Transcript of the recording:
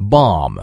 bomb.